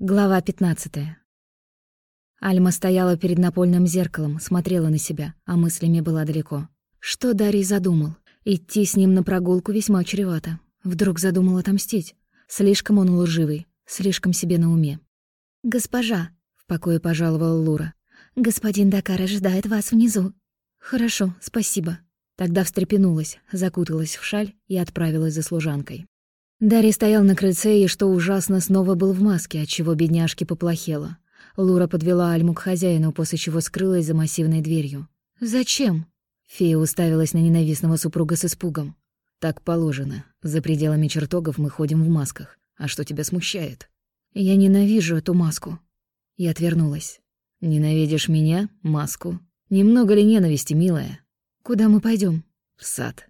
Глава 15. Альма стояла перед напольным зеркалом, смотрела на себя, а мыслями была далеко. Что Дарий задумал? Идти с ним на прогулку весьма чревато. Вдруг задумал отомстить. Слишком он лживый, слишком себе на уме. «Госпожа», — в покое пожаловала Лура, — «господин Дакар ожидает вас внизу». «Хорошо, спасибо». Тогда встрепенулась, закуталась в шаль и отправилась за служанкой. Дарья стоял на крыльце и, что ужасно, снова был в маске, отчего бедняжке поплохело. Лура подвела Альму к хозяину, после чего скрылась за массивной дверью. «Зачем?» Фея уставилась на ненавистного супруга с испугом. «Так положено. За пределами чертогов мы ходим в масках. А что тебя смущает?» «Я ненавижу эту маску». Я отвернулась. «Ненавидишь меня? Маску? Немного ли ненависти, милая?» «Куда мы пойдем? «В сад».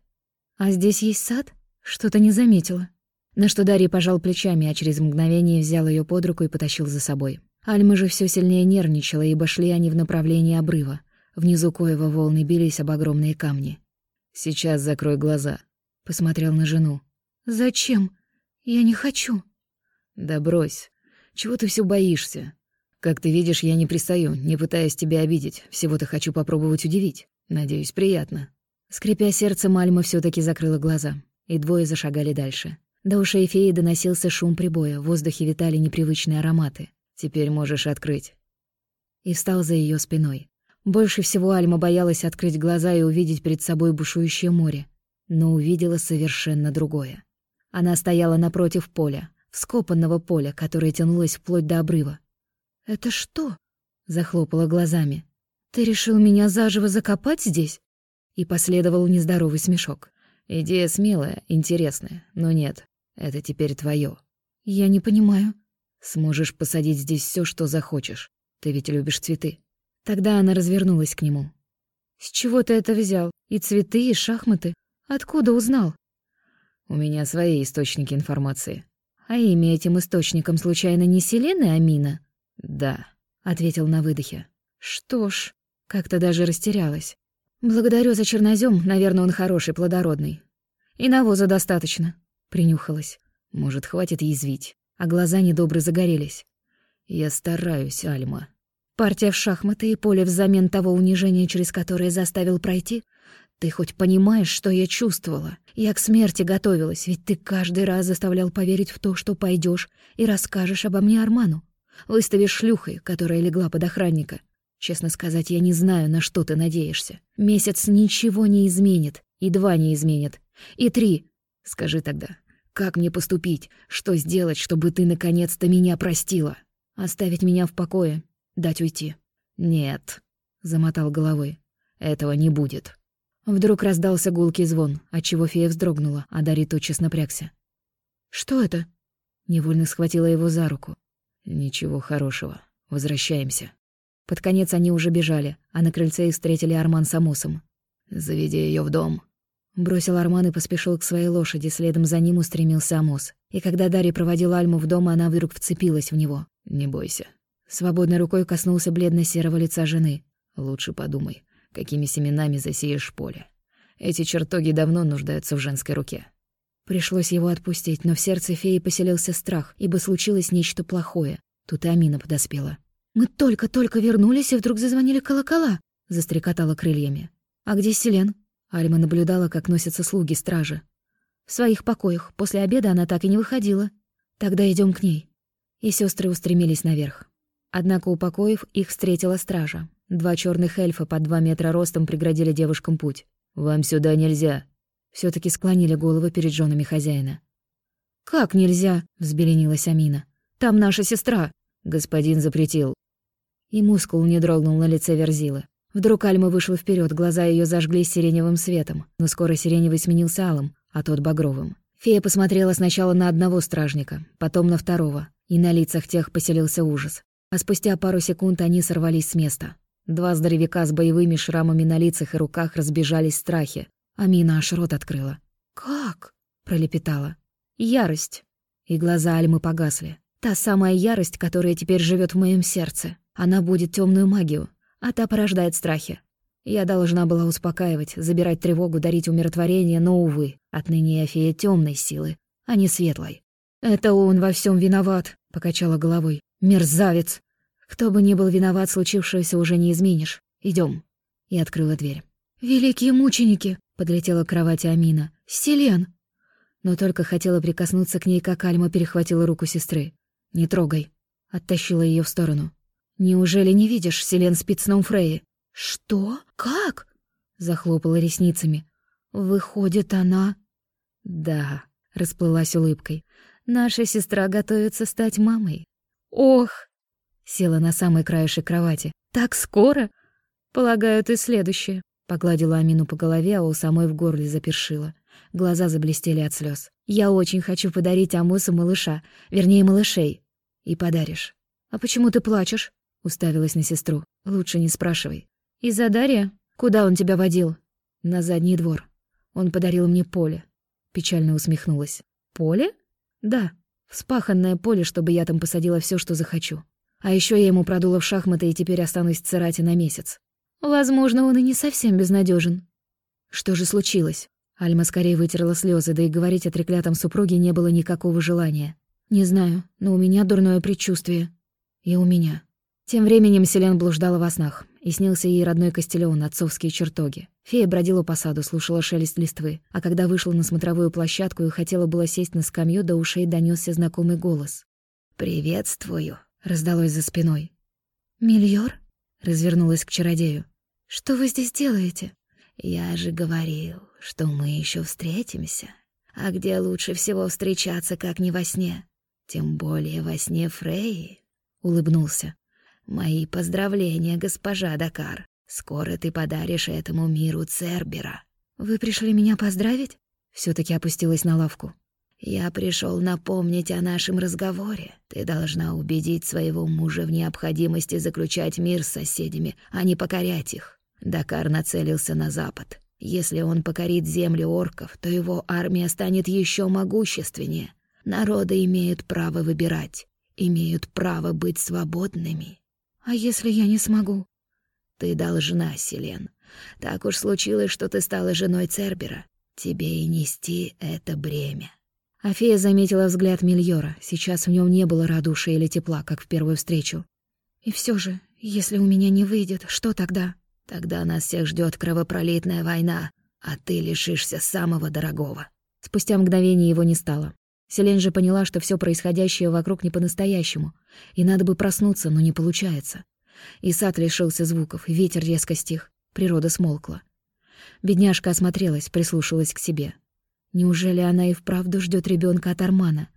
«А здесь есть сад? Что-то не заметила». На что Дарья пожал плечами, а через мгновение взял ее под руку и потащил за собой. Альма же все сильнее нервничала, ибо шли они в направлении обрыва. Внизу коего волны бились об огромные камни. «Сейчас закрой глаза», — посмотрел на жену. «Зачем? Я не хочу». «Да брось. Чего ты все боишься? Как ты видишь, я не пристаю, не пытаясь тебя обидеть. Всего-то хочу попробовать удивить. Надеюсь, приятно». Скрипя сердцем, Альма все таки закрыла глаза, и двое зашагали дальше. До ушей феи доносился шум прибоя, в воздухе витали непривычные ароматы. «Теперь можешь открыть». И встал за ее спиной. Больше всего Альма боялась открыть глаза и увидеть перед собой бушующее море, но увидела совершенно другое. Она стояла напротив поля, вскопанного поля, которое тянулось вплоть до обрыва. «Это что?» — захлопала глазами. «Ты решил меня заживо закопать здесь?» И последовал нездоровый смешок. «Идея смелая, интересная, но нет, это теперь твое. Я не понимаю. Сможешь посадить здесь все, что захочешь. Ты ведь любишь цветы. Тогда она развернулась к нему. С чего ты это взял? И цветы, и шахматы? Откуда узнал? У меня свои источники информации. А имя этим источником случайно не Селена Амина? Да, ответил на выдохе. Что ж, как-то даже растерялась. Благодарю за чернозем, наверное, он хороший, плодородный. И навоза достаточно. Принюхалась. Может, хватит язвить. А глаза недобро загорелись. Я стараюсь, Альма. Партия в шахматы и поле взамен того унижения, через которое заставил пройти? Ты хоть понимаешь, что я чувствовала? Я к смерти готовилась, ведь ты каждый раз заставлял поверить в то, что пойдешь и расскажешь обо мне Арману. Выставишь шлюхой, которая легла под охранника. Честно сказать, я не знаю, на что ты надеешься. Месяц ничего не изменит, и два не изменит, и три. Скажи тогда, как мне поступить? Что сделать, чтобы ты наконец-то меня простила? Оставить меня в покое? Дать уйти? Нет, замотал головой. Этого не будет. Вдруг раздался гулкий звон, отчего фея вздрогнула, а Дарья тотчас напрягся. «Что это?» Невольно схватила его за руку. «Ничего хорошего. Возвращаемся». Под конец они уже бежали, а на крыльце их встретили Арман с Амусом. «Заведи ее в дом», Бросил Арман и поспешил к своей лошади, следом за ним устремился Амос. И когда Дарья проводила Альму в дом, она вдруг вцепилась в него. «Не бойся». Свободной рукой коснулся бледно-серого лица жены. «Лучше подумай, какими семенами засеешь поле. Эти чертоги давно нуждаются в женской руке». Пришлось его отпустить, но в сердце феи поселился страх, ибо случилось нечто плохое. Тут и Амина подоспела. «Мы только-только вернулись, и вдруг зазвонили колокола», — застрекотала крыльями. «А где Селен?» Альма наблюдала, как носятся слуги стражи. В своих покоях после обеда она так и не выходила. Тогда идем к ней. И сестры устремились наверх. Однако у покоев их встретила стража. Два черных эльфа под два метра ростом преградили девушкам путь. «Вам сюда нельзя!» все таки склонили головы перед женами хозяина. «Как нельзя?» — взбеленилась Амина. «Там наша сестра!» Господин запретил. И мускул не дрогнул на лице Верзилы. Вдруг Альма вышла вперед, глаза ее зажглись сиреневым светом, но скоро сиреневый сменился алым, а тот багровым. Фея посмотрела сначала на одного стражника, потом на второго, и на лицах тех поселился ужас. А спустя пару секунд они сорвались с места. Два здоровяка с боевыми шрамами на лицах и руках разбежались в страхе. Амина аж рот открыла. «Как?» — пролепетала. «Ярость». И глаза Альмы погасли. Та самая ярость, которая теперь живет в моем сердце. Она будет темную магию, а та порождает страхи. Я должна была успокаивать, забирать тревогу, дарить умиротворение, но, увы, отныне я фея темной силы, а не светлой. «Это он во всем виноват», — покачала головой. Мерзавец! Кто бы ни был виноват, случившееся уже не изменишь. Идем. И открыла дверь. «Великие мученики!» — подлетела к кровати Амина. «Селен!» Но только хотела прикоснуться к ней, как Альма перехватила руку сестры. «Не трогай!» — оттащила ее в сторону. «Неужели не видишь, Селен спит сном Фреи?» «Что? Как?» — захлопала ресницами. «Выходит, она...» «Да», — расплылась улыбкой. «Наша сестра готовится стать мамой». «Ох!» — села на самый краешек кровати. «Так скоро?» «Полагаю, ты следующая», — погладила Амину по голове, а у самой в горле запершила. Глаза заблестели от слез. «Я очень хочу подарить Амусу малыша, вернее, малышей. И подаришь». «А почему ты плачешь?» — уставилась на сестру. «Лучше не спрашивай». «Из-за Дарья? Куда он тебя водил?» «На задний двор. Он подарил мне поле. Печально усмехнулась. Поле? Да, вспаханное поле, чтобы я там посадила все, что захочу. А еще я ему продула в шахматы и теперь останусь в на месяц. Возможно, он и не совсем безнадежен. Что же случилось? Альма скорее вытерла слезы, да и говорить о треклятом супруге не было никакого желания. Не знаю, но у меня дурное предчувствие. И у меня. Тем временем Селен блуждала во снах, и снился ей родной Костелеон, отцовские чертоги. Фея бродила по саду, слушала шелест листвы, а когда вышла на смотровую площадку и хотела было сесть на скамью, до ушей донесся знакомый голос. «Приветствую», — раздалось за спиной. «Мильор?» — развернулась к чародею. «Что вы здесь делаете?» «Я же говорил, что мы еще встретимся. А где лучше всего встречаться, как не во сне? Тем более во сне Фреи», — улыбнулся. Мои поздравления, госпожа Дакар. Скоро ты подаришь этому миру Цербера. Вы пришли меня поздравить? все таки опустилась на лавку. Я пришел напомнить о нашем разговоре. Ты должна убедить своего мужа в необходимости заключать мир с соседями, а не покорять их. Дакар нацелился на запад. Если он покорит земли орков, то его армия станет еще могущественнее. Народы имеют право выбирать, имеют право быть свободными. А если я не смогу? Ты должна, Селен. Так уж случилось, что ты стала женой Цербера. Тебе и нести это бремя. Афея заметила взгляд Мильора. Сейчас в нем не было радушия или тепла, как в первую встречу. И все же, если у меня не выйдет, что тогда? Тогда нас всех ждет кровопролитная война, а ты лишишься самого дорогого. Спустя мгновение его не стало. Селен же поняла, что все происходящее вокруг не по-настоящему, и надо бы проснуться, но не получается. И сад лишился звуков, ветер резко стих, природа смолкла. Бедняжка осмотрелась, прислушалась к себе. Неужели она и вправду ждет ребенка от Армана?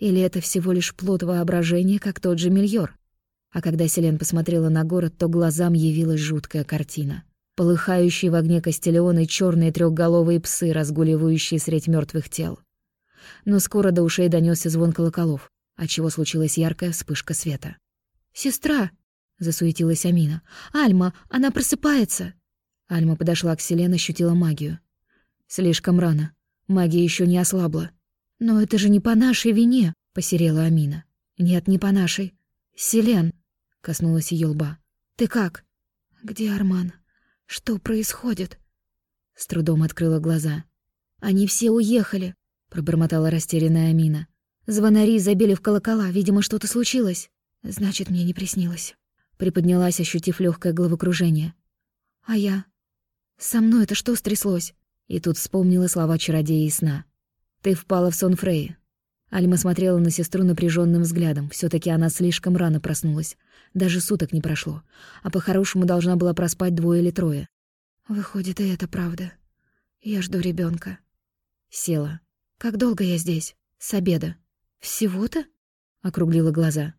Или это всего лишь плод воображения, как тот же Мильор? А когда Селен посмотрела на город, то глазам явилась жуткая картина. Полыхающие в огне костелеоны черные трехголовые псы, разгуливающие средь мертвых тел но скоро до ушей донесся звон колоколов, отчего случилась яркая вспышка света. «Сестра!» — засуетилась Амина. «Альма, она просыпается!» Альма подошла к Селен, ощутила магию. «Слишком рано. Магия еще не ослабла». «Но это же не по нашей вине!» — посерела Амина. «Нет, не по нашей. Селен!» — коснулась ее лба. «Ты как?» «Где Арман? Что происходит?» С трудом открыла глаза. «Они все уехали пробормотала растерянная Амина. Звонари забили в колокола, видимо, что-то случилось. Значит, мне не приснилось. Приподнялась, ощутив легкое головокружение. А я? Со мной это что стряслось? И тут вспомнила слова чародея и сна. Ты впала в сон Фреи. Альма смотрела на сестру напряженным взглядом. все таки она слишком рано проснулась. Даже суток не прошло. А по-хорошему должна была проспать двое или трое. Выходит, и это правда. Я жду ребенка. Села. «Как долго я здесь? С обеда?» «Всего-то?» — округлила глаза.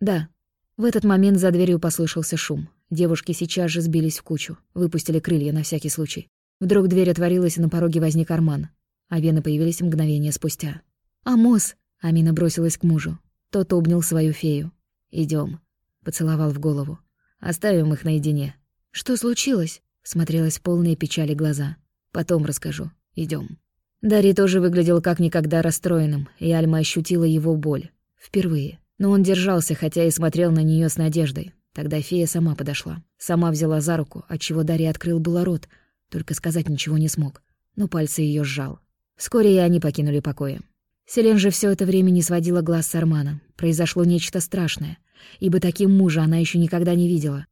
«Да». В этот момент за дверью послышался шум. Девушки сейчас же сбились в кучу, выпустили крылья на всякий случай. Вдруг дверь отворилась, и на пороге возник Арман. А вены появились мгновение спустя. «Амос!» — Амина бросилась к мужу. Тот обнял свою фею. Идем, поцеловал в голову. «Оставим их наедине». «Что случилось?» — смотрелась полные печали глаза. «Потом расскажу. Идем. Дарий тоже выглядел как никогда расстроенным, и Альма ощутила его боль. Впервые. Но он держался, хотя и смотрел на нее с надеждой. Тогда фея сама подошла. Сама взяла за руку, отчего Дарий открыл было рот, только сказать ничего не смог. Но пальцы ее сжал. Вскоре и они покинули покои. Селен же все это время не сводила глаз с Армана. Произошло нечто страшное. ибо таким мужа она еще никогда не видела.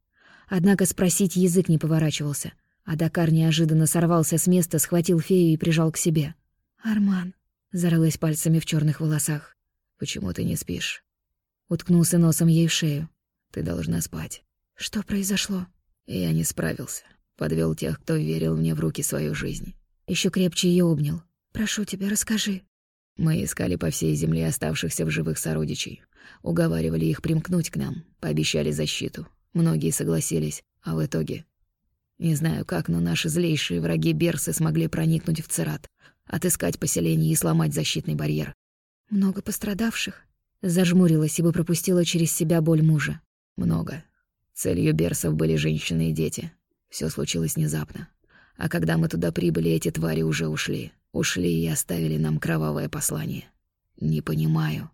Однако спросить язык не поворачивался, а Дакар неожиданно сорвался с места, схватил фею и прижал к себе. «Арман», — зарылась пальцами в черных волосах. «Почему ты не спишь?» Уткнулся носом ей в шею. «Ты должна спать». «Что произошло?» «Я не справился. Подвел тех, кто верил мне в руки свою жизнь». Еще крепче ее обнял. «Прошу тебя, расскажи». Мы искали по всей земле оставшихся в живых сородичей. Уговаривали их примкнуть к нам, пообещали защиту. Многие согласились, а в итоге... Не знаю как, но наши злейшие враги Берсы смогли проникнуть в Церат, отыскать поселение и сломать защитный барьер. «Много пострадавших?» Зажмурилась, ибо пропустила через себя боль мужа. «Много. Целью Берсов были женщины и дети. Все случилось внезапно. А когда мы туда прибыли, эти твари уже ушли. Ушли и оставили нам кровавое послание. Не понимаю.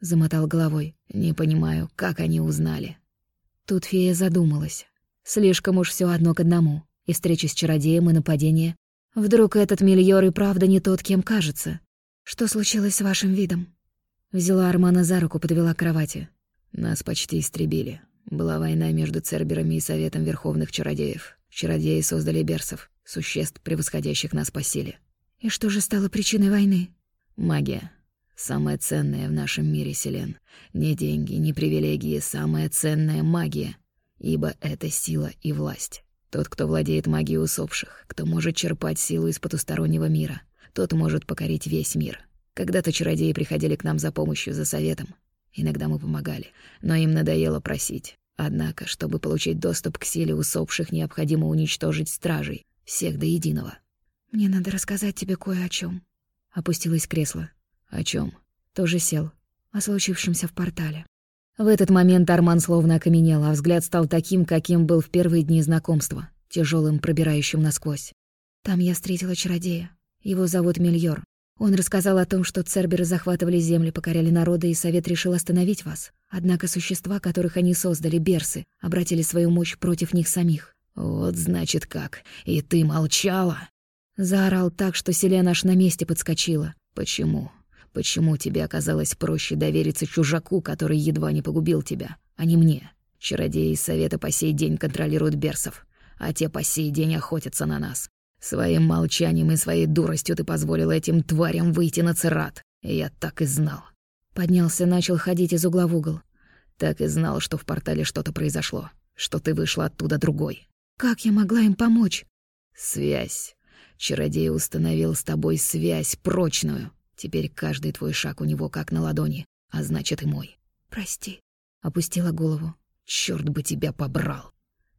Замотал головой. Не понимаю, как они узнали. Тут фея задумалась. Слишком уж все одно к одному. И встречи с чародеем, и нападение. Вдруг этот мильёр и правда не тот, кем кажется. Что случилось с вашим видом? Взяла Армана за руку, подвела к кровати. Нас почти истребили. Была война между Церберами и Советом Верховных Чародеев. Чародеи создали берсов, существ, превосходящих нас по силе. И что же стало причиной войны? Магия. Самое ценное в нашем мире, Селен. Не деньги, не привилегии, самая ценная магия. Ибо это сила и власть. Тот, кто владеет магией усопших, кто может черпать силу из потустороннего мира, тот может покорить весь мир. Когда-то чародеи приходили к нам за помощью, за советом. Иногда мы помогали, но им надоело просить. Однако, чтобы получить доступ к силе усопших, необходимо уничтожить стражей, всех до единого. «Мне надо рассказать тебе кое о чем. Опустилось кресло. «О чем? Тоже сел. О случившемся в портале. В этот момент Арман словно окаменел, а взгляд стал таким, каким был в первые дни знакомства, тяжелым, пробирающим насквозь. Там я встретила чародея. Его зовут Мильор. Он рассказал о том, что церберы захватывали земли, покоряли народы, и Совет решил остановить вас. Однако существа, которых они создали, берсы, обратили свою мощь против них самих. «Вот значит как. И ты молчала?» Заорал так, что Селена аж на месте подскочила. «Почему? Почему тебе оказалось проще довериться чужаку, который едва не погубил тебя, а не мне? Чародеи Совета по сей день контролируют берсов, а те по сей день охотятся на нас. Своим молчанием и своей дуростью ты позволил этим тварям выйти на церат. И я так и знал». Поднялся, начал ходить из угла в угол. «Так и знал, что в портале что-то произошло, что ты вышла оттуда другой». «Как я могла им помочь?» «Связь. Чародей установил с тобой связь прочную. Теперь каждый твой шаг у него как на ладони, а значит и мой. Прости. Опустила голову. Черт бы тебя побрал.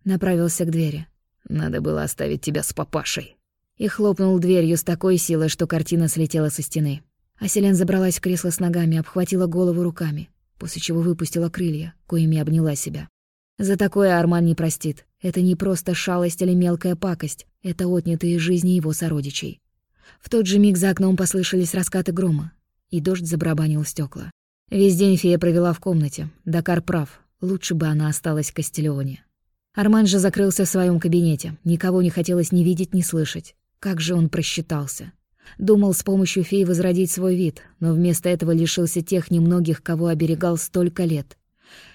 Направился к двери. Надо было оставить тебя с папашей. И хлопнул дверью с такой силой, что картина слетела со стены. Аселен забралась в кресло с ногами, обхватила голову руками, после чего выпустила крылья, коими обняла себя. За такое Арман не простит. Это не просто шалость или мелкая пакость, это отнятые жизни его сородичей. В тот же миг за окном послышались раскаты грома, и дождь забарабанил стекла. Весь день фея провела в комнате. Дакар прав, лучше бы она осталась в Кастелеоне. Арман же закрылся в своем кабинете. Никого не хотелось ни видеть, ни слышать. Как же он просчитался. Думал с помощью феи возродить свой вид, но вместо этого лишился тех немногих, кого оберегал столько лет.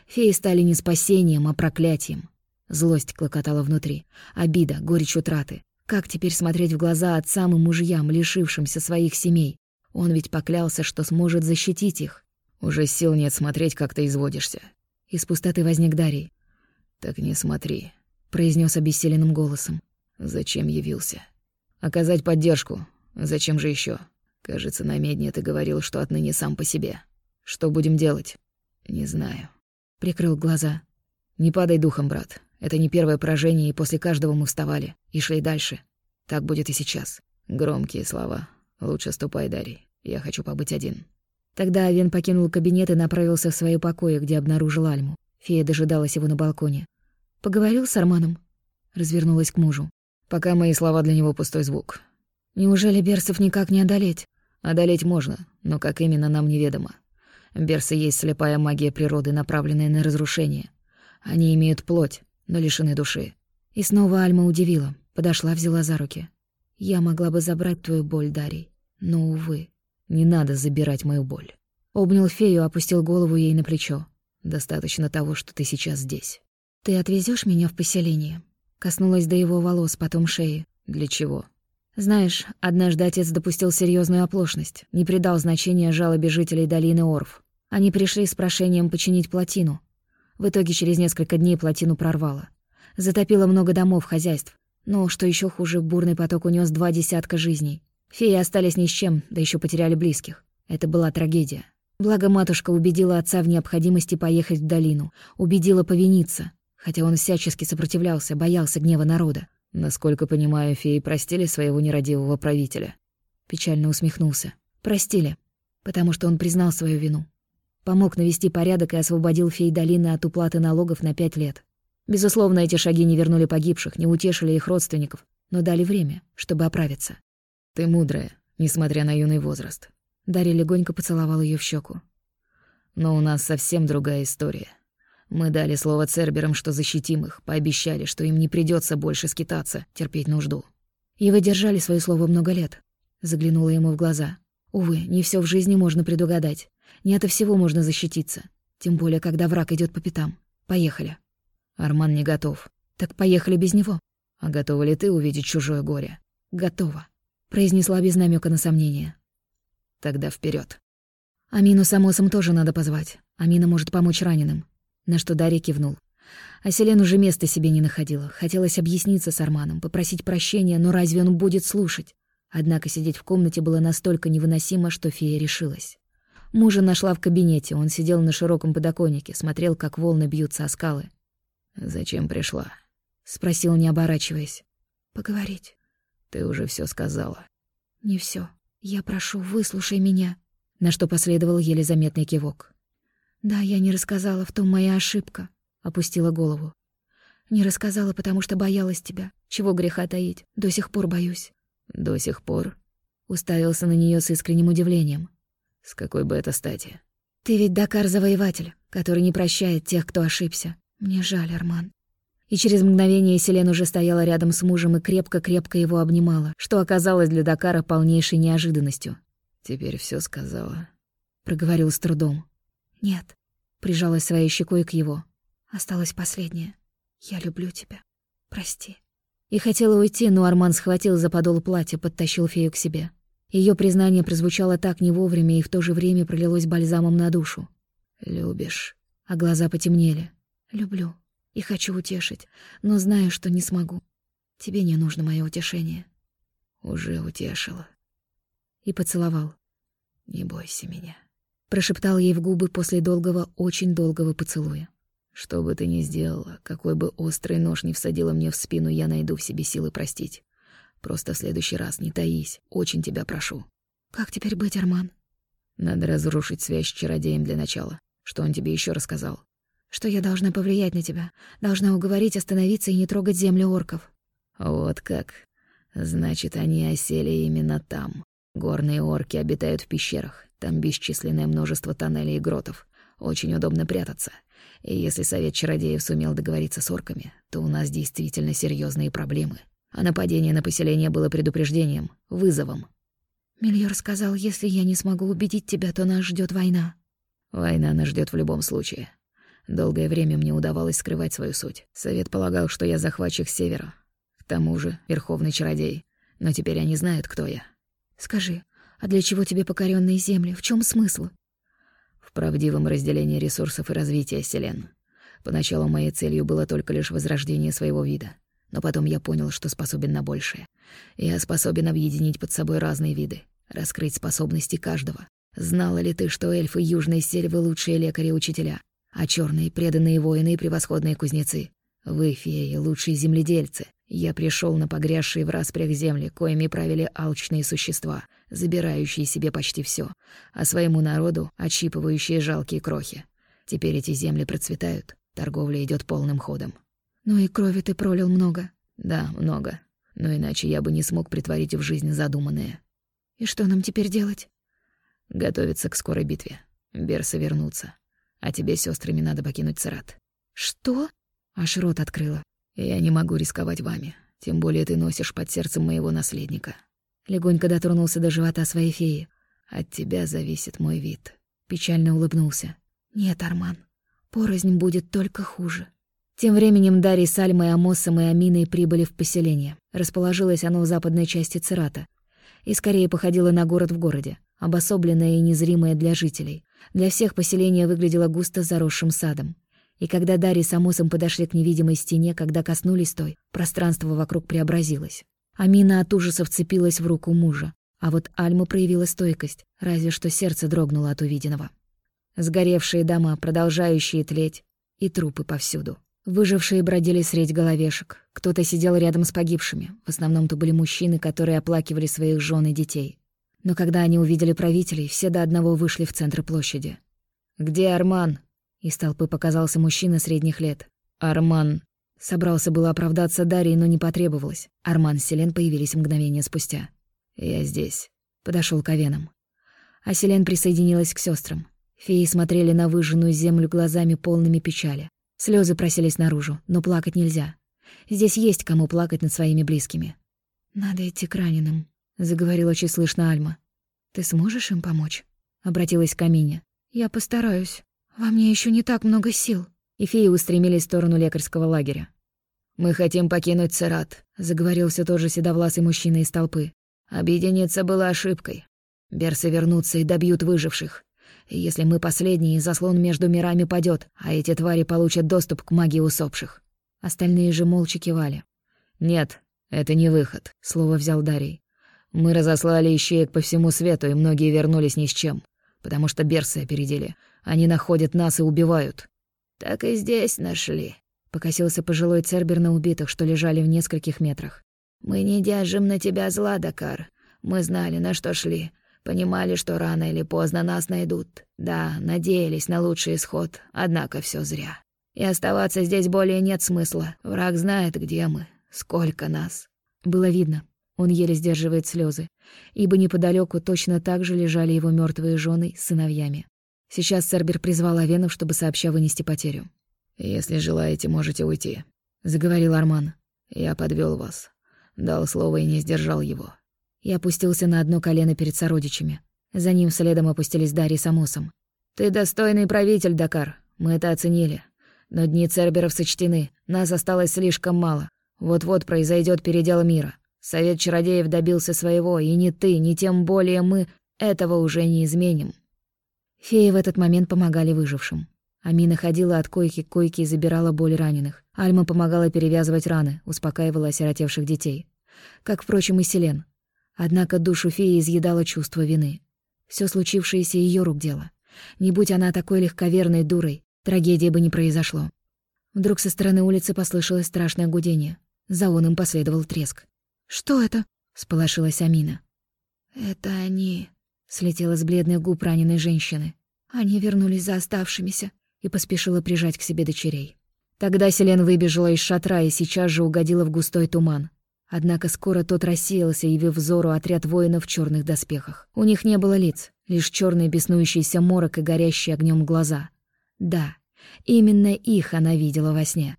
Феи стали не спасением, а проклятием. Злость клокотала внутри. Обида, горечь утраты. Как теперь смотреть в глаза отцам и мужьям, лишившимся своих семей? Он ведь поклялся, что сможет защитить их. Уже сил нет смотреть, как ты изводишься. Из пустоты возник Дарий. «Так не смотри», — произнес обессиленным голосом. «Зачем явился?» «Оказать поддержку. Зачем же еще? Кажется, на медне ты говорил, что отныне сам по себе. Что будем делать?» «Не знаю». Прикрыл глаза. «Не падай духом, брат. Это не первое поражение, и после каждого мы вставали и шли дальше. Так будет и сейчас. Громкие слова. Лучше ступай, Дарий. Я хочу побыть один. Тогда Авен покинул кабинет и направился в свои покои, где обнаружил Альму. Фея дожидалась его на балконе. «Поговорил с Арманом?» Развернулась к мужу. «Пока мои слова для него пустой звук. Неужели берсов никак не одолеть?» «Одолеть можно, но как именно нам неведомо. Берсы есть слепая магия природы, направленная на разрушение. Они имеют плоть, но лишены души. И снова Альма удивила, подошла, взяла за руки. «Я могла бы забрать твою боль, Дарий, но, увы, не надо забирать мою боль». Обнял фею, опустил голову ей на плечо. Достаточно того, что ты сейчас здесь. Ты отвезешь меня в поселение? Коснулась до его волос, потом шеи. Для чего? Знаешь, однажды отец допустил серьезную оплошность, не придал значения жалобе жителей долины Орф. Они пришли с прошением починить плотину. В итоге через несколько дней плотину прорвало. Затопило много домов, хозяйств. Но, что еще хуже, бурный поток унес два десятка жизней. Феи остались ни с чем, да еще потеряли близких. Это была трагедия. Благо матушка убедила отца в необходимости поехать в долину, убедила повиниться, хотя он всячески сопротивлялся, боялся гнева народа. Насколько понимаю, феи простили своего нерадивого правителя. Печально усмехнулся. Простили, потому что он признал свою вину. Помог навести порядок и освободил фей долины от уплаты налогов на пять лет. Безусловно, эти шаги не вернули погибших, не утешили их родственников, но дали время, чтобы оправиться. «Ты мудрая, несмотря на юный возраст. Дарья легонько поцеловал ее в щеку. «Но у нас совсем другая история. Мы дали слово Церберам, что защитим их, пообещали, что им не придется больше скитаться, терпеть нужду». «И вы держали свое слово много лет», — заглянула ему в глаза. «Увы, не все в жизни можно предугадать. Не ото всего можно защититься. Тем более, когда враг идет по пятам. Поехали». Арман не готов. «Так поехали без него». «А готова ли ты увидеть чужое горе?» «Готова», — произнесла без намека на сомнение. Тогда вперед. Амину с Амосом тоже надо позвать. Амина может помочь раненым. На что Дарья кивнул. А Селен уже места себе не находила. Хотелось объясниться с Арманом, попросить прощения, но разве он будет слушать? Однако сидеть в комнате было настолько невыносимо, что фея решилась. Мужа нашла в кабинете. Он сидел на широком подоконнике, смотрел, как волны бьются о скалы. «Зачем пришла?» — спросил, не оборачиваясь. «Поговорить». «Ты уже все сказала». «Не все. «Я прошу, выслушай меня», на что последовал еле заметный кивок. «Да, я не рассказала, в том моя ошибка», — опустила голову. «Не рассказала, потому что боялась тебя. Чего греха таить, до сих пор боюсь». «До сих пор?» — уставился на нее с искренним удивлением. «С какой бы это стати?» «Ты ведь Дакар-завоеватель, который не прощает тех, кто ошибся. Мне жаль, Арман и через мгновение Селен уже стояла рядом с мужем и крепко-крепко его обнимала, что оказалось для Дакара полнейшей неожиданностью. «Теперь все сказала», — проговорил с трудом. «Нет», — прижалась своей щекой к его. «Осталось последнее. Я люблю тебя. Прости». И хотела уйти, но Арман схватил за подол платья, подтащил фею к себе. Ее признание прозвучало так не вовремя и в то же время пролилось бальзамом на душу. «Любишь?» А глаза потемнели. «Люблю», и хочу утешить, но знаю, что не смогу. Тебе не нужно мое утешение. Уже утешила. И поцеловал. Не бойся меня. Прошептал ей в губы после долгого, очень долгого поцелуя. Что бы ты ни сделала, какой бы острый нож не всадила мне в спину, я найду в себе силы простить. Просто в следующий раз не таись, очень тебя прошу. Как теперь быть, Арман? Надо разрушить связь с чародеем для начала. Что он тебе еще рассказал? что я должна повлиять на тебя, должна уговорить остановиться и не трогать землю орков. Вот как. Значит, они осели именно там. Горные орки обитают в пещерах. Там бесчисленное множество тоннелей и гротов. Очень удобно прятаться. И если совет чародеев сумел договориться с орками, то у нас действительно серьезные проблемы. А нападение на поселение было предупреждением, вызовом. Мильор сказал, если я не смогу убедить тебя, то нас ждет война. Война нас ждет в любом случае. Долгое время мне удавалось скрывать свою суть. Совет полагал, что я захватчик севера. К тому же верховный чародей. Но теперь они знают, кто я. Скажи, а для чего тебе покоренные земли? В чем смысл? В правдивом разделении ресурсов и развития Селен. Поначалу моей целью было только лишь возрождение своего вида. Но потом я понял, что способен на большее. Я способен объединить под собой разные виды, раскрыть способности каждого. Знала ли ты, что эльфы Южной Сельвы — лучшие лекари и учителя? А черные преданные воины и превосходные кузнецы. Вы, феи, лучшие земледельцы. Я пришел на погрязшие в распрях земли, коими правили алчные существа, забирающие себе почти все, а своему народу отщипывающие жалкие крохи. Теперь эти земли процветают, торговля идет полным ходом. Ну и крови ты пролил много. Да, много. Но иначе я бы не смог притворить в жизнь задуманное. И что нам теперь делать? Готовиться к скорой битве. Берсы вернутся а тебе сестрами надо покинуть Царат». «Что?» — аж рот открыла. «Я не могу рисковать вами, тем более ты носишь под сердцем моего наследника». Легонько дотронулся до живота своей феи. «От тебя зависит мой вид». Печально улыбнулся. «Нет, Арман, Порознь будет только хуже. Тем временем Дарий с Альмой, Амосом и Аминой прибыли в поселение. Расположилось оно в западной части Церата. И скорее походило на город в городе, обособленное и незримое для жителей. Для всех поселение выглядело густо заросшим садом. И когда Дарий с Амосом подошли к невидимой стене, когда коснулись той, пространство вокруг преобразилось. Амина от ужаса вцепилась в руку мужа, а вот Альма проявила стойкость, разве что сердце дрогнуло от увиденного. Сгоревшие дома, продолжающие тлеть, и трупы повсюду. Выжившие бродили средь головешек. Кто-то сидел рядом с погибшими. В основном то были мужчины, которые оплакивали своих жен и детей. Но когда они увидели правителей, все до одного вышли в центр площади. «Где Арман?» Из толпы показался мужчина средних лет. «Арман!» Собрался было оправдаться Дарьей, но не потребовалось. Арман с Селен появились мгновение спустя. «Я здесь», — подошел к Авенам. А Селен присоединилась к сестрам. Феи смотрели на выжженную землю глазами полными печали. Слезы просились наружу, но плакать нельзя. Здесь есть кому плакать над своими близкими. «Надо идти к раненым», — заговорила чуть слышно Альма. «Ты сможешь им помочь?» — обратилась к Амине. «Я постараюсь. Во мне еще не так много сил». И феи устремились в сторону лекарского лагеря. «Мы хотим покинуть Церат», — заговорил все тот же седовласый мужчина из толпы. «Объединиться было ошибкой. Берсы вернутся и добьют выживших. Если мы последние, заслон между мирами падет, а эти твари получат доступ к магии усопших. Остальные же молча кивали. «Нет, это не выход», — слово взял Дарий. «Мы разослали ищеек по всему свету, и многие вернулись ни с чем, потому что берсы опередили. Они находят нас и убивают». «Так и здесь нашли», — покосился пожилой Цербер на убитых, что лежали в нескольких метрах. «Мы не держим на тебя зла, Дакар. Мы знали, на что шли. Понимали, что рано или поздно нас найдут. Да, надеялись на лучший исход, однако все зря. И оставаться здесь более нет смысла. Враг знает, где мы, сколько нас. Было видно, он еле сдерживает слезы, ибо неподалеку точно так же лежали его мертвые жены с сыновьями. Сейчас Цербер призвал Авенов, чтобы сообща вынести потерю. «Если желаете, можете уйти», — заговорил Арман. «Я подвел вас. Дал слово и не сдержал его и опустился на одно колено перед сородичами. За ним следом опустились Дарья с Амосом. «Ты достойный правитель, Дакар. Мы это оценили. Но дни Церберов сочтены. Нас осталось слишком мало. Вот-вот произойдет передел мира. Совет чародеев добился своего, и ни ты, ни тем более мы этого уже не изменим». Феи в этот момент помогали выжившим. Амина ходила от койки к койке и забирала боль раненых. Альма помогала перевязывать раны, успокаивала осиротевших детей. Как, впрочем, и Селен. Однако душу феи изъедало чувство вины. Все случившееся ее рук дело. Не будь она такой легковерной дурой, трагедия бы не произошло. Вдруг со стороны улицы послышалось страшное гудение. За он им последовал треск. «Что это?» — сполошилась Амина. «Это они...» — слетела с бледных губ раненой женщины. Они вернулись за оставшимися и поспешила прижать к себе дочерей. Тогда Селен выбежала из шатра и сейчас же угодила в густой туман. Однако скоро тот рассеялся, явив взору отряд воинов в черных доспехах. У них не было лиц, лишь черный беснующийся морок и горящие огнем глаза. Да, именно их она видела во сне.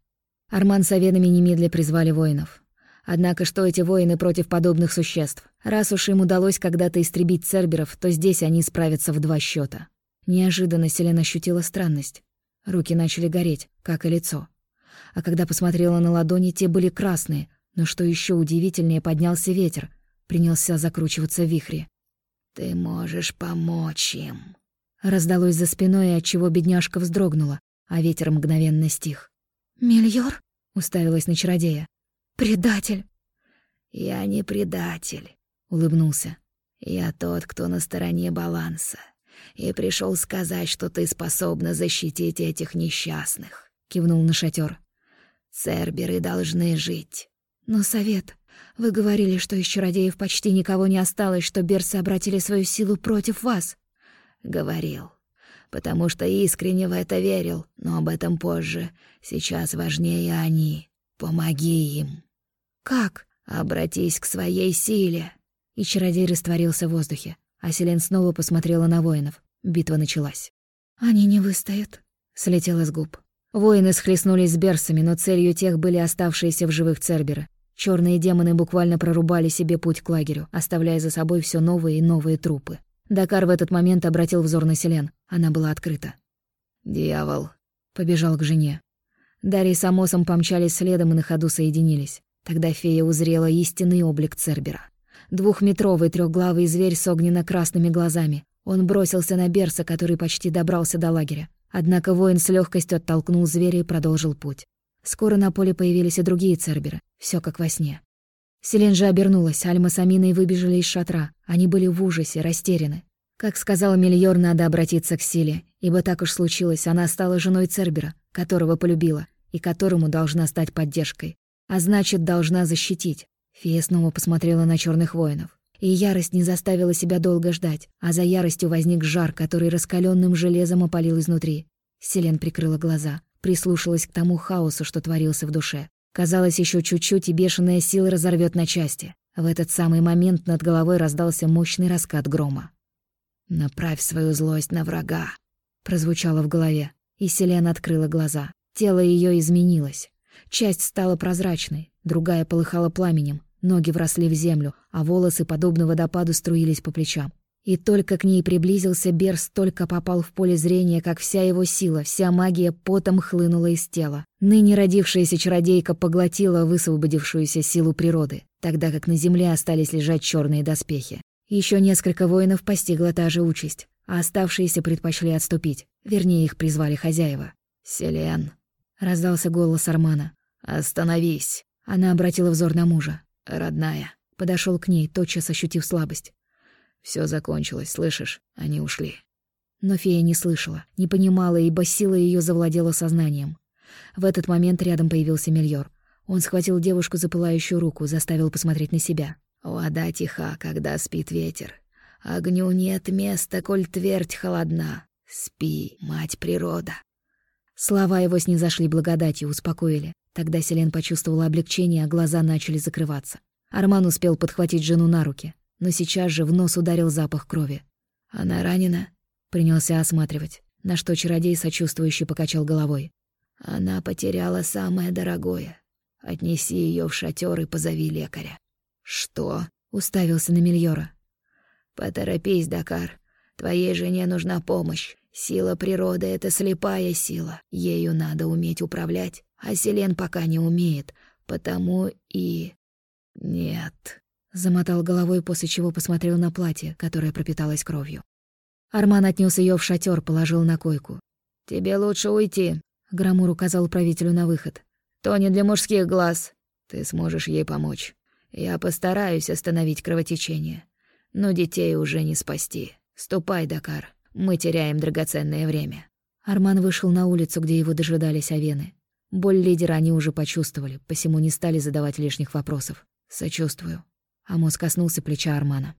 Арман с Авенами немедля призвали воинов. Однако что эти воины против подобных существ? Раз уж им удалось когда-то истребить церберов, то здесь они справятся в два счета. Неожиданно Селена ощутила странность. Руки начали гореть, как и лицо. А когда посмотрела на ладони, те были красные, но что еще удивительнее, поднялся ветер, принялся закручиваться в вихре. «Ты можешь помочь им», — раздалось за спиной, отчего бедняжка вздрогнула, а ветер мгновенно стих. «Мильор?» — уставилась на чародея. «Предатель!» «Я не предатель», — улыбнулся. «Я тот, кто на стороне баланса, и пришел сказать, что ты способна защитить этих несчастных», — кивнул на шатер. «Церберы должны жить. Но совет... Вы говорили, что из чародеев почти никого не осталось, что берсы обратили свою силу против вас. Говорил. Потому что искренне в это верил, но об этом позже. Сейчас важнее они. Помоги им. Как? Обратись к своей силе. И чародей растворился в воздухе. А Селен снова посмотрела на воинов. Битва началась. «Они не выстоят», — слетело с губ. Воины схлестнулись с берсами, но целью тех были оставшиеся в живых церберы. Черные демоны буквально прорубали себе путь к лагерю, оставляя за собой все новые и новые трупы. Дакар в этот момент обратил взор на Селен. Она была открыта. «Дьявол!» — Побежал к жене. Дарья с Амосом помчались следом и на ходу соединились. Тогда фея узрела истинный облик Цербера. Двухметровый трехглавый зверь с огненно-красными глазами. Он бросился на Берса, который почти добрался до лагеря. Однако воин с легкостью оттолкнул зверя и продолжил путь. Скоро на поле появились и другие Церберы. Все как во сне. Селен же обернулась, Альма с Аминой выбежали из шатра. Они были в ужасе, растеряны. Как сказал Мильор, надо обратиться к силе, ибо так уж случилось, она стала женой Цербера, которого полюбила, и которому должна стать поддержкой. А значит, должна защитить. Фея снова посмотрела на черных воинов. И ярость не заставила себя долго ждать, а за яростью возник жар, который раскаленным железом опалил изнутри. Селен прикрыла глаза, прислушалась к тому хаосу, что творился в душе. Казалось, еще чуть-чуть, и бешеная сила разорвет на части. В этот самый момент над головой раздался мощный раскат грома. «Направь свою злость на врага», — прозвучало в голове, и Селен открыла глаза. Тело ее изменилось. Часть стала прозрачной, другая полыхала пламенем, ноги вросли в землю, а волосы, подобно водопаду, струились по плечам. И только к ней приблизился Берс, только попал в поле зрения, как вся его сила, вся магия потом хлынула из тела. Ныне родившаяся чародейка поглотила высвободившуюся силу природы, тогда как на земле остались лежать черные доспехи. Еще несколько воинов постигла та же участь, а оставшиеся предпочли отступить, вернее, их призвали хозяева. «Селен», — раздался голос Армана. «Остановись!» Она обратила взор на мужа. «Родная». Подошел к ней, тотчас ощутив слабость. Все закончилось, слышишь? Они ушли». Но фея не слышала, не понимала, ибо сила ее завладела сознанием. В этот момент рядом появился Мельор. Он схватил девушку за пылающую руку, заставил посмотреть на себя. «Вода тиха, когда спит ветер. Огню нет места, коль твердь холодна. Спи, мать природа». Слова его снизошли благодатью, успокоили. Тогда Селен почувствовала облегчение, а глаза начали закрываться. Арман успел подхватить жену на руки, но сейчас же в нос ударил запах крови. «Она ранена?» — принялся осматривать, на что чародей сочувствующе покачал головой. «Она потеряла самое дорогое. Отнеси ее в шатер и позови лекаря». «Что?» — уставился на Мильора. «Поторопись, Дакар. Твоей жене нужна помощь. Сила природы — это слепая сила. Ею надо уметь управлять, а Селен пока не умеет, потому и... Нет. Замотал головой, после чего посмотрел на платье, которое пропиталось кровью. Арман отнес ее в шатер, положил на койку. «Тебе лучше уйти», — Грамур указал правителю на выход. «То не для мужских глаз. Ты сможешь ей помочь. Я постараюсь остановить кровотечение. Но детей уже не спасти. Ступай, Дакар. Мы теряем драгоценное время». Арман вышел на улицу, где его дожидались овены. Боль лидера они уже почувствовали, посему не стали задавать лишних вопросов. «Сочувствую». Амос коснулся плеча Армана.